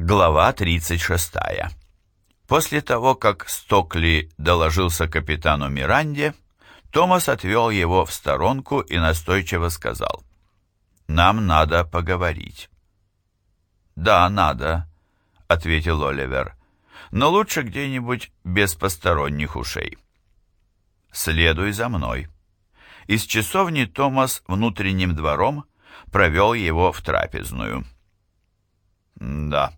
Глава 36. После того, как Стокли доложился капитану Миранде, Томас отвел его в сторонку и настойчиво сказал, «Нам надо поговорить». «Да, надо», — ответил Оливер, «но лучше где-нибудь без посторонних ушей». «Следуй за мной». Из часовни Томас внутренним двором провел его в трапезную. «Да»,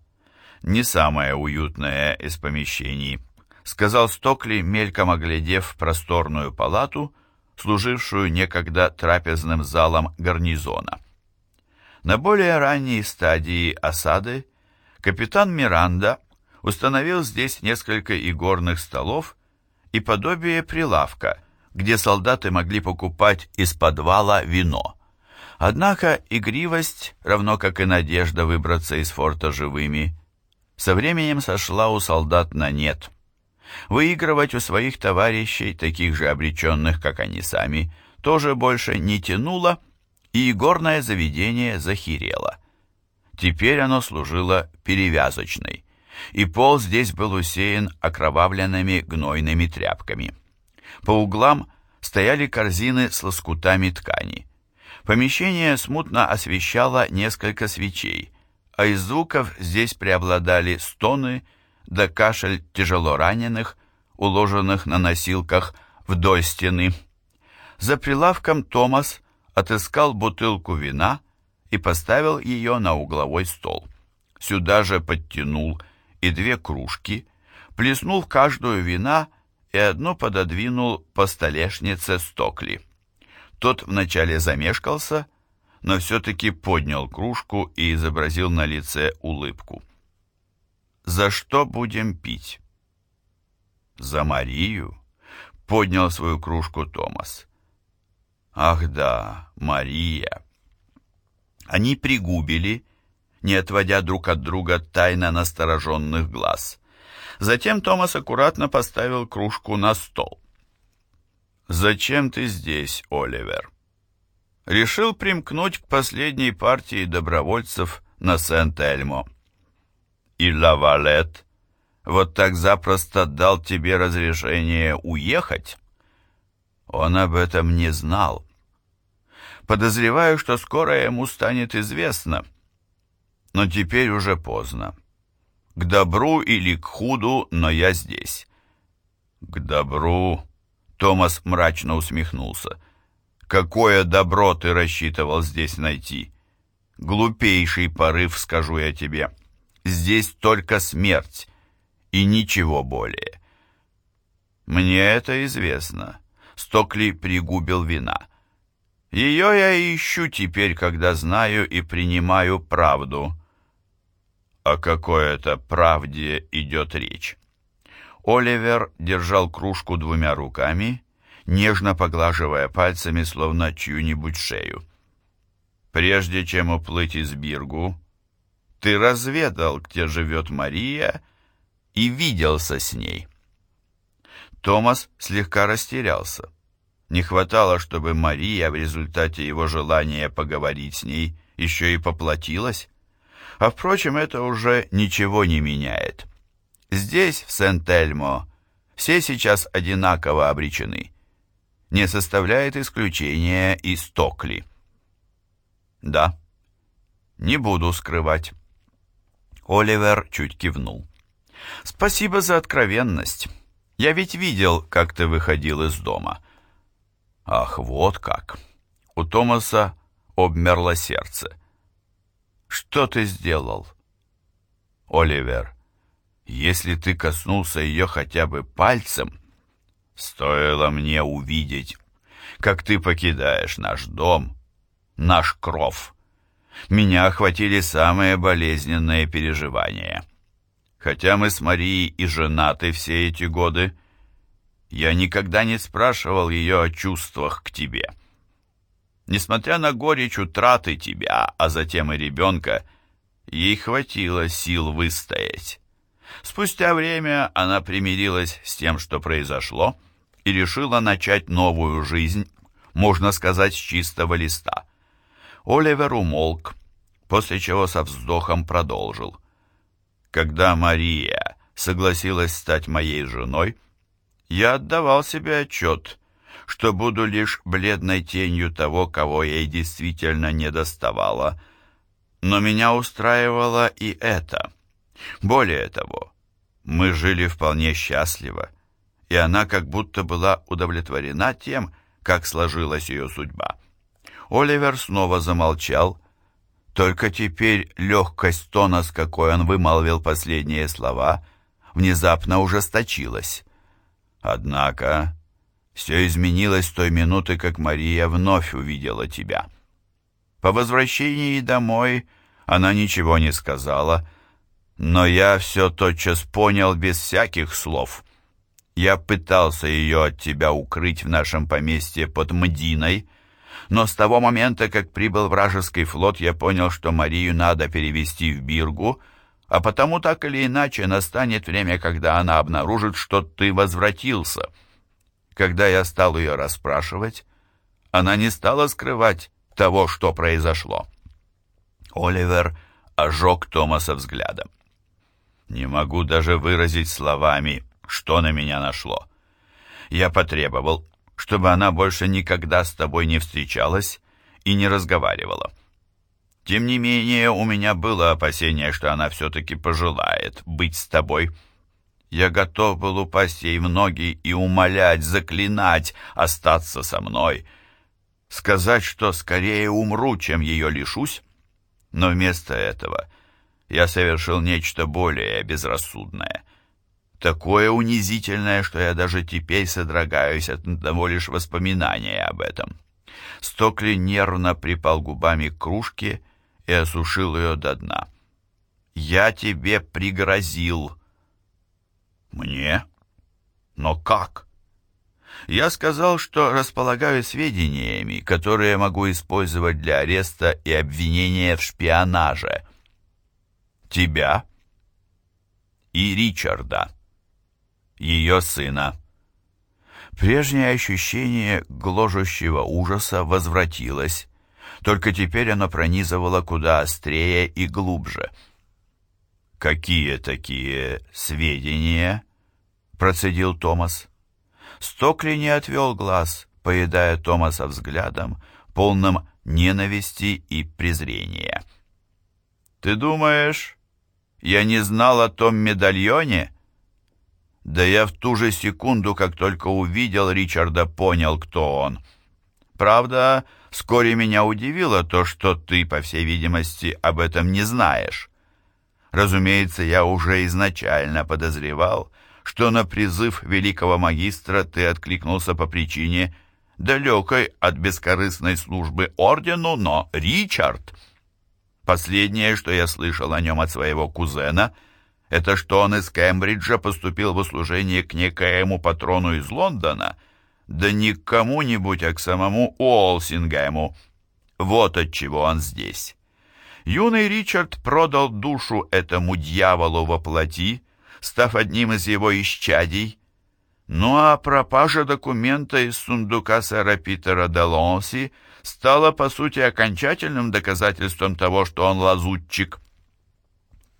не самое уютное из помещений», — сказал Стокли, мельком оглядев просторную палату, служившую некогда трапезным залом гарнизона. На более ранней стадии осады капитан Миранда установил здесь несколько игорных столов и подобие прилавка, где солдаты могли покупать из подвала вино. Однако игривость, равно как и надежда выбраться из форта живыми, со временем сошла у солдат на нет. Выигрывать у своих товарищей, таких же обреченных, как они сами, тоже больше не тянуло, и горное заведение захерело. Теперь оно служило перевязочной, и пол здесь был усеян окровавленными гнойными тряпками. По углам стояли корзины с лоскутами ткани. Помещение смутно освещало несколько свечей, а из звуков здесь преобладали стоны да кашель тяжело раненых, уложенных на носилках вдоль стены. За прилавком Томас отыскал бутылку вина и поставил ее на угловой стол. Сюда же подтянул и две кружки, плеснул в каждую вина и одну пододвинул по столешнице Стокли. Тот вначале замешкался, но все-таки поднял кружку и изобразил на лице улыбку. «За что будем пить?» «За Марию?» — поднял свою кружку Томас. «Ах да, Мария!» Они пригубили, не отводя друг от друга тайно настороженных глаз. Затем Томас аккуратно поставил кружку на стол. «Зачем ты здесь, Оливер?» Решил примкнуть к последней партии добровольцев на Сент-Эльмо. И Лавалет вот так запросто дал тебе разрешение уехать? Он об этом не знал. Подозреваю, что скоро ему станет известно, но теперь уже поздно. К добру или к худу, но я здесь. К добру, Томас мрачно усмехнулся. Какое добро ты рассчитывал здесь найти? Глупейший порыв, скажу я тебе. Здесь только смерть и ничего более. Мне это известно. Стокли пригубил вина. Ее я ищу теперь, когда знаю и принимаю правду. О какой это правде идет речь? Оливер держал кружку двумя руками нежно поглаживая пальцами, словно чью-нибудь шею. «Прежде чем уплыть из Биргу, ты разведал, где живет Мария, и виделся с ней». Томас слегка растерялся. Не хватало, чтобы Мария в результате его желания поговорить с ней еще и поплатилась. А впрочем, это уже ничего не меняет. Здесь, в Сент-Эльмо, все сейчас одинаково обречены не составляет исключения и Стокли. Да, не буду скрывать. Оливер чуть кивнул. Спасибо за откровенность. Я ведь видел, как ты выходил из дома. Ах, вот как. У Томаса обмерло сердце. Что ты сделал? Оливер, если ты коснулся ее хотя бы пальцем, Стоило мне увидеть, как ты покидаешь наш дом, наш кров. Меня охватили самые болезненные переживания. Хотя мы с Марией и женаты все эти годы, я никогда не спрашивал ее о чувствах к тебе. Несмотря на горечь утраты тебя, а затем и ребенка, ей хватило сил выстоять. Спустя время она примирилась с тем, что произошло, и решила начать новую жизнь, можно сказать, с чистого листа. Оливер умолк, после чего со вздохом продолжил. Когда Мария согласилась стать моей женой, я отдавал себе отчет, что буду лишь бледной тенью того, кого ей действительно не доставало. Но меня устраивало и это. Более того, мы жили вполне счастливо, и она как будто была удовлетворена тем, как сложилась ее судьба. Оливер снова замолчал, только теперь легкость тона, с какой он вымолвил последние слова, внезапно ужесточилась. Однако все изменилось с той минуты, как Мария вновь увидела тебя. По возвращении домой она ничего не сказала, но я все тотчас понял без всяких слов. Я пытался ее от тебя укрыть в нашем поместье под Мдиной, но с того момента, как прибыл вражеский флот, я понял, что Марию надо перевести в Биргу, а потому так или иначе настанет время, когда она обнаружит, что ты возвратился. Когда я стал ее расспрашивать, она не стала скрывать того, что произошло. Оливер ожег Томаса взглядом. Не могу даже выразить словами, что на меня нашло. Я потребовал, чтобы она больше никогда с тобой не встречалась и не разговаривала. Тем не менее, у меня было опасение, что она все-таки пожелает быть с тобой. Я готов был упасть ей в ноги и умолять, заклинать остаться со мной, сказать, что скорее умру, чем ее лишусь. Но вместо этого я совершил нечто более безрассудное. Такое унизительное, что я даже теперь содрогаюсь от того лишь воспоминания об этом. Стокли нервно припал губами к кружке и осушил ее до дна. «Я тебе пригрозил». «Мне? Но как?» «Я сказал, что располагаю сведениями, которые могу использовать для ареста и обвинения в шпионаже». «Тебя?» «И Ричарда, ее сына». Прежнее ощущение гложущего ужаса возвратилось, только теперь оно пронизывало куда острее и глубже. «Какие такие сведения?» — процедил Томас. Стокли не отвел глаз, поедая Томаса взглядом, полным ненависти и презрения. «Ты думаешь, я не знал о том медальоне?» Да я в ту же секунду, как только увидел Ричарда, понял, кто он. Правда, Вскоре меня удивило то, что ты, по всей видимости, об этом не знаешь. Разумеется, я уже изначально подозревал, что на призыв великого магистра ты откликнулся по причине далекой от бескорыстной службы ордену, но Ричард... Последнее, что я слышал о нем от своего кузена, это что он из Кембриджа поступил в услужение к некоему патрону из Лондона — да не к кому-нибудь, а к самому Уолсингему. Вот от чего он здесь. Юный Ричард продал душу этому дьяволу во плоти, став одним из его исчадий. Ну а пропажа документа из сундука сэра Питера Делонси стала, по сути, окончательным доказательством того, что он лазутчик.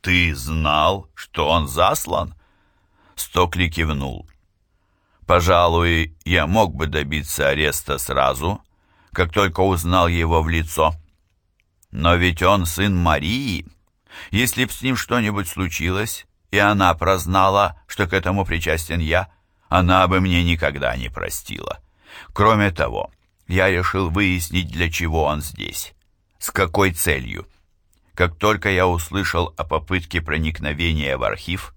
«Ты знал, что он заслан?» Стокли кивнул. Пожалуй, я мог бы добиться ареста сразу, как только узнал его в лицо. Но ведь он сын Марии. Если б с ним что-нибудь случилось, и она прознала, что к этому причастен я, она бы мне никогда не простила. Кроме того, я решил выяснить, для чего он здесь, с какой целью. Как только я услышал о попытке проникновения в архив,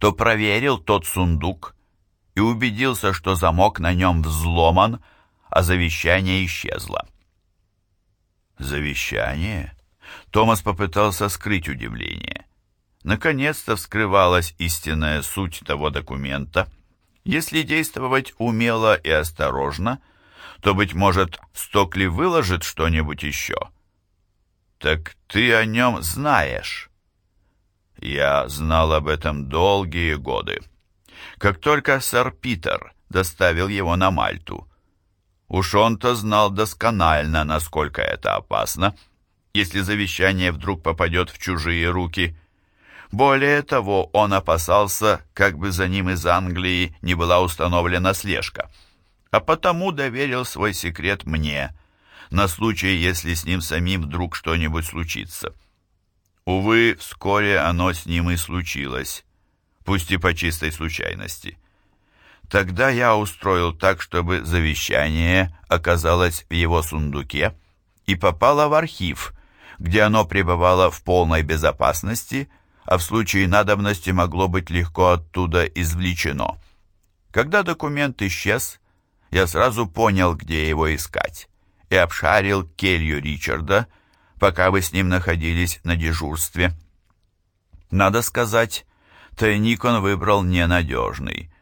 то проверил тот сундук, и убедился, что замок на нем взломан, а завещание исчезло. Завещание? Томас попытался скрыть удивление. Наконец-то вскрывалась истинная суть того документа. Если действовать умело и осторожно, то, быть может, Стокли выложит что-нибудь еще. Так ты о нем знаешь. Я знал об этом долгие годы как только сэр Питер доставил его на Мальту. Уж он-то знал досконально, насколько это опасно, если завещание вдруг попадет в чужие руки. Более того, он опасался, как бы за ним из Англии не была установлена слежка, а потому доверил свой секрет мне, на случай, если с ним самим вдруг что-нибудь случится. Увы, вскоре оно с ним и случилось, пусть и по чистой случайности. Тогда я устроил так, чтобы завещание оказалось в его сундуке и попало в архив, где оно пребывало в полной безопасности, а в случае надобности могло быть легко оттуда извлечено. Когда документ исчез, я сразу понял, где его искать, и обшарил келью Ричарда, пока вы с ним находились на дежурстве. Надо сказать, тайник он выбрал ненадежный,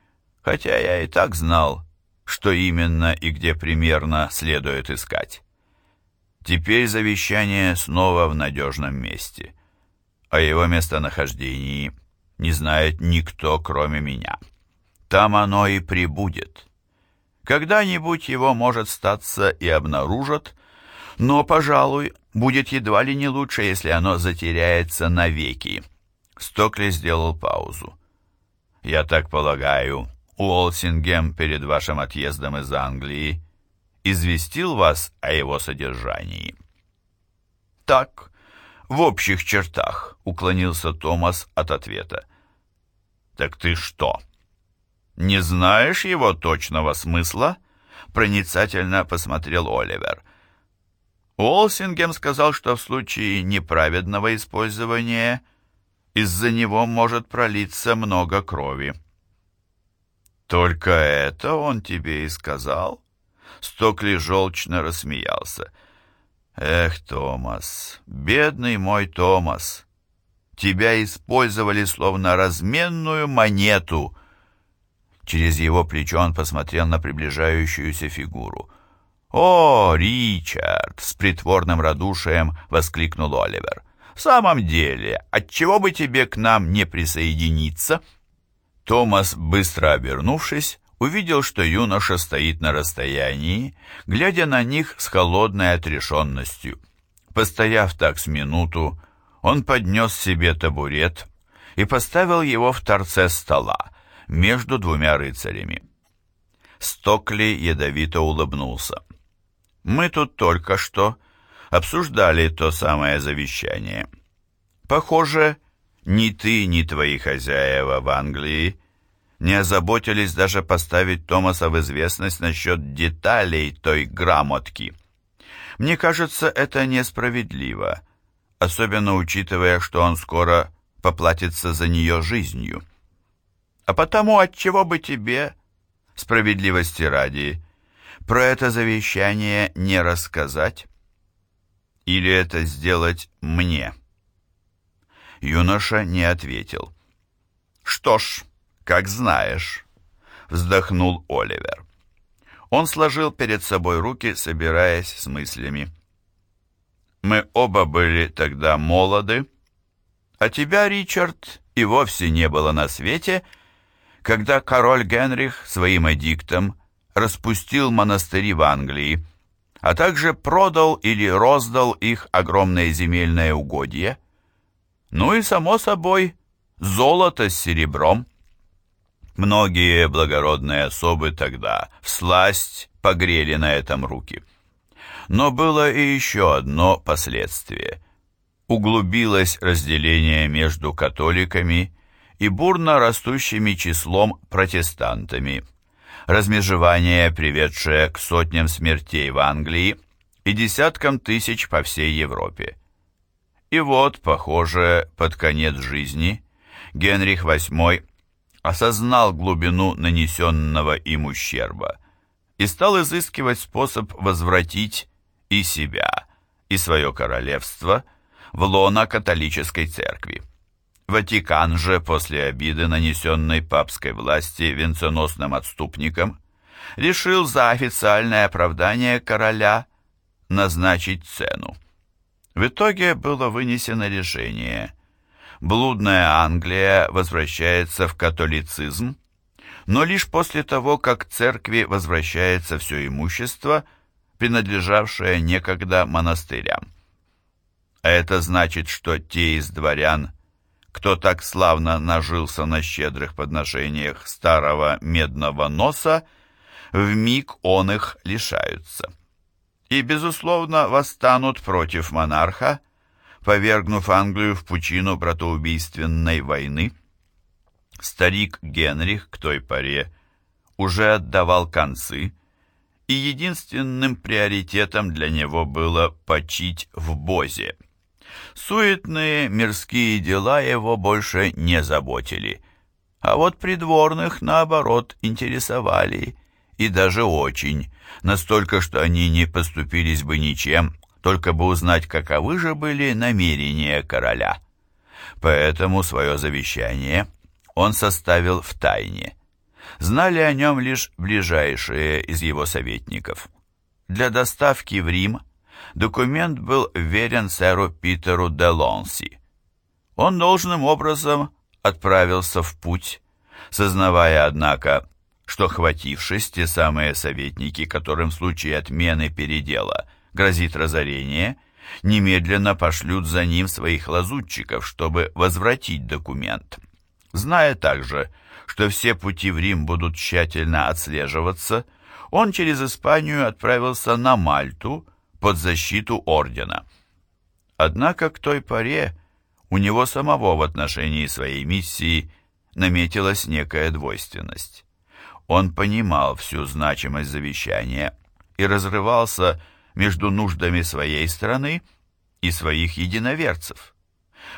хотя я и так знал, что именно и где примерно следует искать. Теперь завещание снова в надежном месте. О его местонахождении не знает никто, кроме меня. Там оно и прибудет. Когда-нибудь его, может, статься и обнаружат, но, пожалуй, будет едва ли не лучше, если оно затеряется навеки. Стокли сделал паузу. «Я так полагаю, Уолсингем перед вашим отъездом из Англии известил вас о его содержании?» «Так, в общих чертах», — уклонился Томас от ответа. «Так ты что, не знаешь его точного смысла?» Проницательно посмотрел Оливер. Уолсингем сказал, что в случае неправедного использования из-за него может пролиться много крови. «Только это он тебе и сказал?» Стокли желчно рассмеялся. «Эх, Томас, бедный мой Томас, тебя использовали словно разменную монету». Через его плечо он посмотрел на приближающуюся фигуру. «О, Ричард!» — с притворным радушием воскликнул Оливер. «В самом деле, отчего бы тебе к нам не присоединиться?» Томас, быстро обернувшись, увидел, что юноша стоит на расстоянии, глядя на них с холодной отрешенностью. Постояв так с минуту, он поднес себе табурет и поставил его в торце стола между двумя рыцарями. Стокли ядовито улыбнулся. «Мы тут только что обсуждали то самое завещание. Похоже, ни ты, ни твои хозяева в Англии не озаботились даже поставить Томаса в известность насчет деталей той грамотки. Мне кажется, это несправедливо, особенно учитывая, что он скоро поплатится за нее жизнью. А потому отчего бы тебе, справедливости ради, про это завещание не рассказать? Или это сделать мне?» Юноша не ответил. «Что ж, как знаешь», — вздохнул Оливер. Он сложил перед собой руки, собираясь с мыслями. «Мы оба были тогда молоды, а тебя, Ричард, и вовсе не было на свете, когда король Генрих своим эдиктом распустил монастыри в Англии, а также продал или роздал их огромное земельное угодье. Ну и, само собой, золото с серебром. Многие благородные особы тогда всласть погрели на этом руки. Но было и еще одно последствие. Углубилось разделение между католиками и бурно растущими числом протестантами. Размежевание, приведшее к сотням смертей в Англии и десяткам тысяч по всей Европе. И вот, похоже, под конец жизни Генрих VIII осознал глубину нанесенного им ущерба и стал изыскивать способ возвратить и себя, и свое королевство в лоно католической церкви. Ватикан же после обиды, нанесенной папской власти венценосным отступникам, решил за официальное оправдание короля назначить цену. В итоге было вынесено решение. Блудная Англия возвращается в католицизм, но лишь после того, как церкви возвращается все имущество, принадлежавшее некогда монастырям. А это значит, что те из дворян, кто так славно нажился на щедрых подношениях старого медного носа, в миг он их лишаются. И, безусловно, восстанут против монарха, повергнув Англию в пучину братоубийственной войны. Старик Генрих к той поре уже отдавал концы, и единственным приоритетом для него было почить в Бозе. Суетные мирские дела его больше не заботили, а вот придворных, наоборот, интересовали, и даже очень, настолько, что они не поступились бы ничем, только бы узнать, каковы же были намерения короля. Поэтому свое завещание он составил в тайне. Знали о нем лишь ближайшие из его советников. Для доставки в Рим – документ был верен сэру Питеру де Лонси. Он должным образом отправился в путь, сознавая, однако, что хватившись те самые советники, которым в случае отмены передела грозит разорение, немедленно пошлют за ним своих лазутчиков, чтобы возвратить документ. Зная также, что все пути в Рим будут тщательно отслеживаться, он через Испанию отправился на Мальту, под защиту ордена. Однако к той поре у него самого в отношении своей миссии наметилась некая двойственность. Он понимал всю значимость завещания и разрывался между нуждами своей страны и своих единоверцев.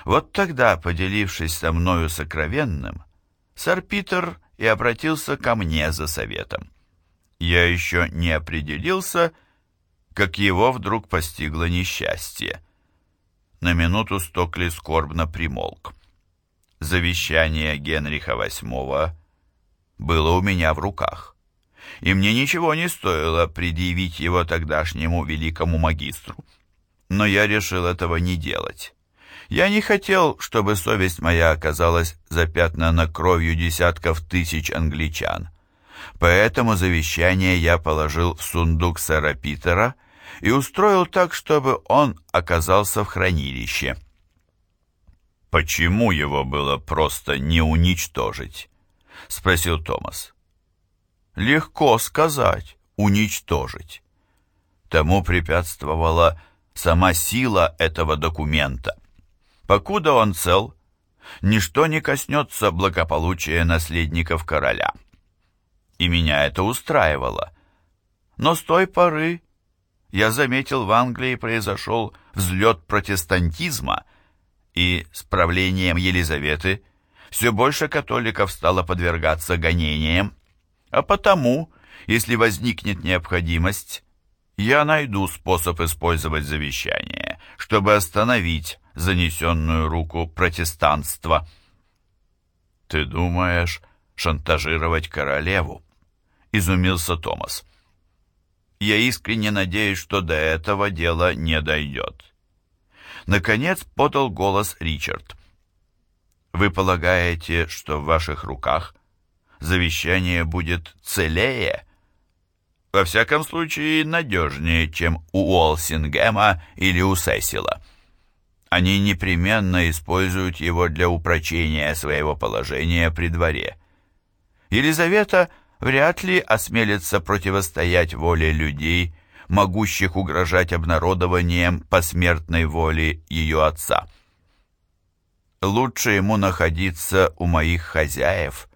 Вот тогда, поделившись со мною сокровенным, сэр Питер и обратился ко мне за советом. Я еще не определился, как его вдруг постигло несчастье. На минуту Стокли скорбно примолк. Завещание Генриха VIII было у меня в руках, и мне ничего не стоило предъявить его тогдашнему великому магистру. Но я решил этого не делать. Я не хотел, чтобы совесть моя оказалась запятнана кровью десятков тысяч англичан. Поэтому завещание я положил в сундук сэра Питера и устроил так, чтобы он оказался в хранилище. «Почему его было просто не уничтожить?» — спросил Томас. «Легко сказать, уничтожить. Тому препятствовала сама сила этого документа. Покуда он цел, ничто не коснется благополучия наследников короля. И меня это устраивало. Но с той поры я заметил, в Англии произошел взлет протестантизма, и с правлением Елизаветы все больше католиков стало подвергаться гонениям, а потому, если возникнет необходимость, я найду способ использовать завещание, чтобы остановить занесенную руку протестанства. «Ты думаешь шантажировать королеву?» — изумился Томас я искренне надеюсь, что до этого дело не дойдет. Наконец подал голос Ричард. «Вы полагаете, что в ваших руках завещание будет целее?» «Во всяком случае, надежнее, чем у Уолсингема или у Сесила. Они непременно используют его для упрочения своего положения при дворе. Елизавета – вряд ли осмелится противостоять воле людей, могущих угрожать обнародованием посмертной воли ее отца. Лучше ему находиться у моих хозяев,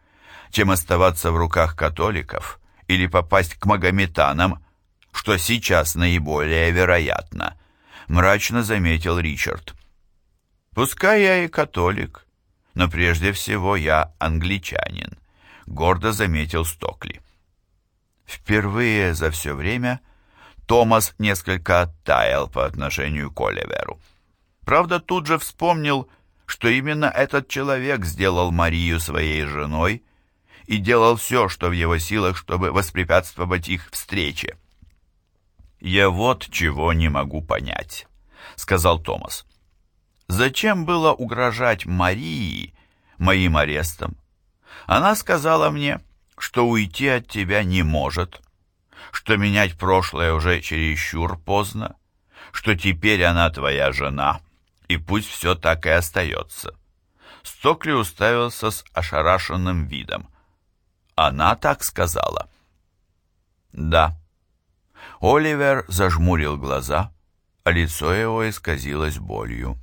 чем оставаться в руках католиков или попасть к магометанам, что сейчас наиболее вероятно, мрачно заметил Ричард. Пускай я и католик, но прежде всего я англичанин гордо заметил Стокли. Впервые за все время Томас несколько оттаял по отношению к Оливеру. Правда, тут же вспомнил, что именно этот человек сделал Марию своей женой и делал все, что в его силах, чтобы воспрепятствовать их встрече. «Я вот чего не могу понять», — сказал Томас. «Зачем было угрожать Марии моим арестом? Она сказала мне, что уйти от тебя не может, что менять прошлое уже чересчур поздно, что теперь она твоя жена, и пусть все так и остается. Стокли уставился с ошарашенным видом. Она так сказала. Да. Оливер зажмурил глаза, а лицо его исказилось болью.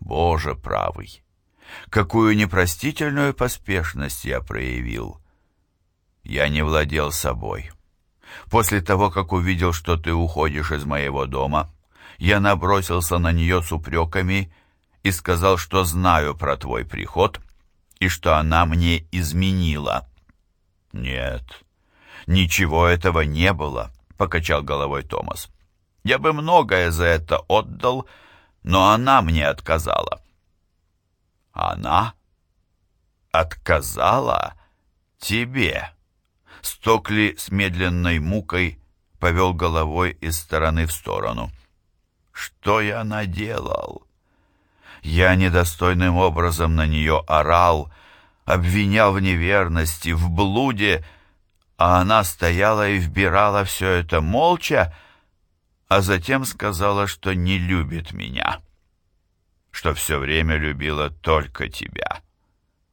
Боже правый! Какую непростительную поспешность я проявил! Я не владел собой. После того, как увидел, что ты уходишь из моего дома, я набросился на нее с упреками и сказал, что знаю про твой приход и что она мне изменила. Нет, ничего этого не было, покачал головой Томас. Я бы многое за это отдал, но она мне отказала. Она отказала тебе? Стокли с медленной мукой повел головой из стороны в сторону. Что я наделал? Я недостойным образом на нее орал, обвинял в неверности, в блуде, а она стояла и вбирала все это молча, а затем сказала, что не любит меня, что все время любила только тебя.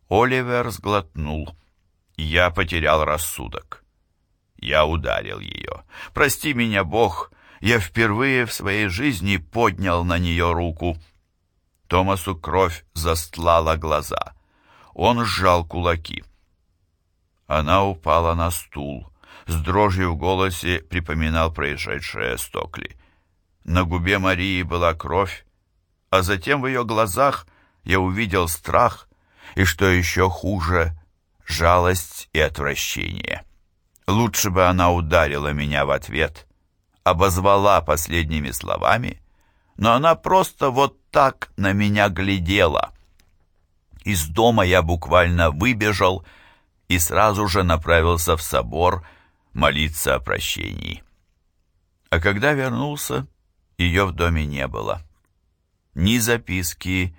Оливер сглотнул. Я потерял рассудок. Я ударил ее. Прости меня, Бог, я впервые в своей жизни поднял на нее руку. Томасу кровь застлала глаза. Он сжал кулаки. Она упала на стул. С дрожью в голосе припоминал происшедшее Стокли. На губе Марии была кровь, а затем в ее глазах я увидел страх и, что еще хуже, жалость и отвращение. Лучше бы она ударила меня в ответ, обозвала последними словами, но она просто вот так на меня глядела. Из дома я буквально выбежал и сразу же направился в собор молиться о прощении. А когда вернулся, ее в доме не было. Ни записки,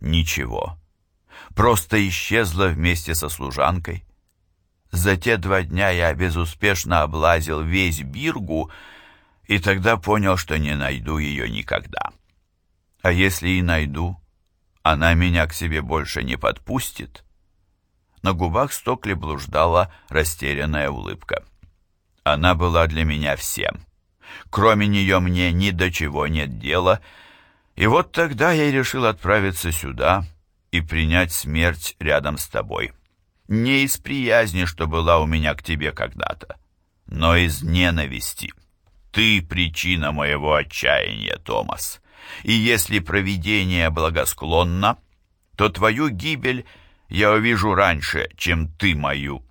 ничего просто исчезла вместе со служанкой. За те два дня я безуспешно облазил весь Биргу и тогда понял, что не найду ее никогда. А если и найду, она меня к себе больше не подпустит. На губах Стокли блуждала растерянная улыбка. Она была для меня всем. Кроме нее мне ни до чего нет дела, и вот тогда я решил отправиться сюда, и принять смерть рядом с тобой. Не из приязни, что была у меня к тебе когда-то, но из ненависти. Ты причина моего отчаяния, Томас. И если провидение благосклонно, то твою гибель я увижу раньше, чем ты мою.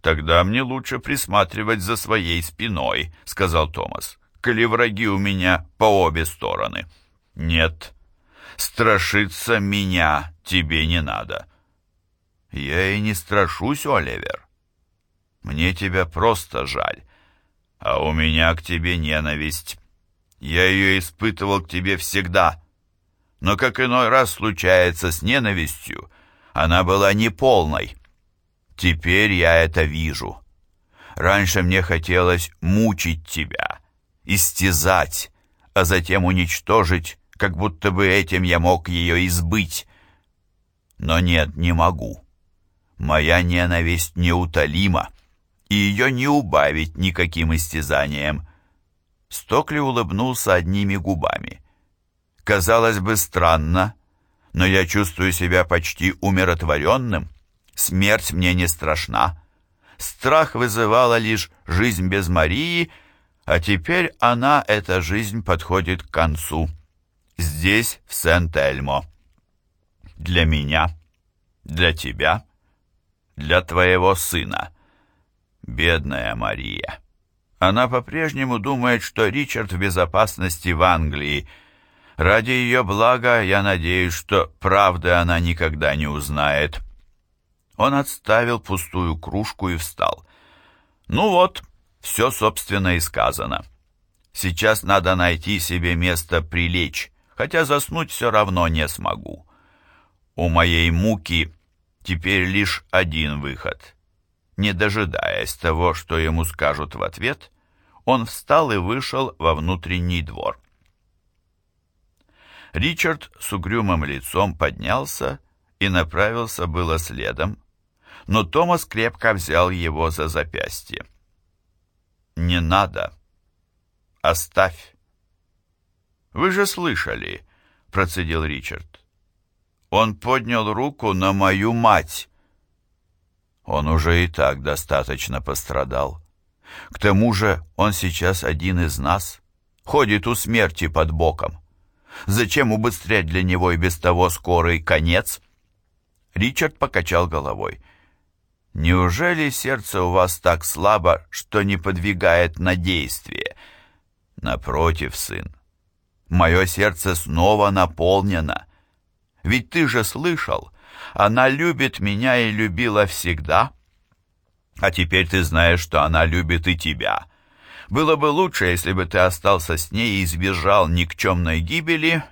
Тогда мне лучше присматривать за своей спиной, сказал Томас, коли враги у меня по обе стороны. Нет, страшиться меня тебе не надо. Я и не страшусь, Оливер. Мне тебя просто жаль, а у меня к тебе ненависть. Я ее испытывал к тебе всегда, но как иной раз случается с ненавистью, она была неполной. Теперь я это вижу. Раньше мне хотелось мучить тебя, истязать, а затем уничтожить как будто бы этим я мог ее избыть. Но нет, не могу. Моя ненависть неутолима, и ее не убавить никаким истязанием. Стокли улыбнулся одними губами. Казалось бы, странно, но я чувствую себя почти умиротворенным. Смерть мне не страшна. Страх вызывала лишь жизнь без Марии, а теперь она, эта жизнь, подходит к концу здесь, в Сент-Эльмо. Для меня, для тебя, для твоего сына. Бедная Мария. Она по-прежнему думает, что Ричард в безопасности в Англии. Ради ее блага я надеюсь, что правды она никогда не узнает. Он отставил пустую кружку и встал. Ну вот, все, собственно, и сказано. Сейчас надо найти себе место прилечь хотя заснуть все равно не смогу. У моей муки теперь лишь один выход. Не дожидаясь того, что ему скажут в ответ, он встал и вышел во внутренний двор. Ричард с угрюмым лицом поднялся и направился было следом, но Томас крепко взял его за запястье. «Не надо. Оставь». «Вы же слышали», — процедил Ричард. «Он поднял руку на мою мать». Он уже и так достаточно пострадал. К тому же он сейчас один из нас, ходит у смерти под боком. Зачем убыстрять для него и без того скорый конец? Ричард покачал головой. Неужели сердце у вас так слабо, что не подвигает на действие? Напротив, сын, мое сердце снова наполнено. Ведь ты же слышал, она любит меня и любила всегда. А теперь ты знаешь, что она любит и тебя. Было бы лучше, если бы ты остался с ней и избежал никчемной гибели,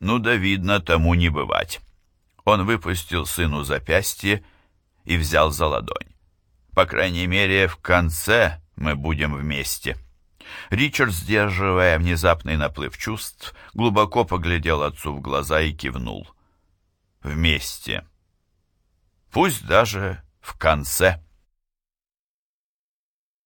ну да видно, тому не бывать. Он выпустил сыну запястье и взял за ладонь. По крайней мере, в конце мы будем вместе. Ричард, сдерживая внезапный наплыв чувств, глубоко поглядел отцу в глаза и кивнул. Вместе. Пусть даже в конце.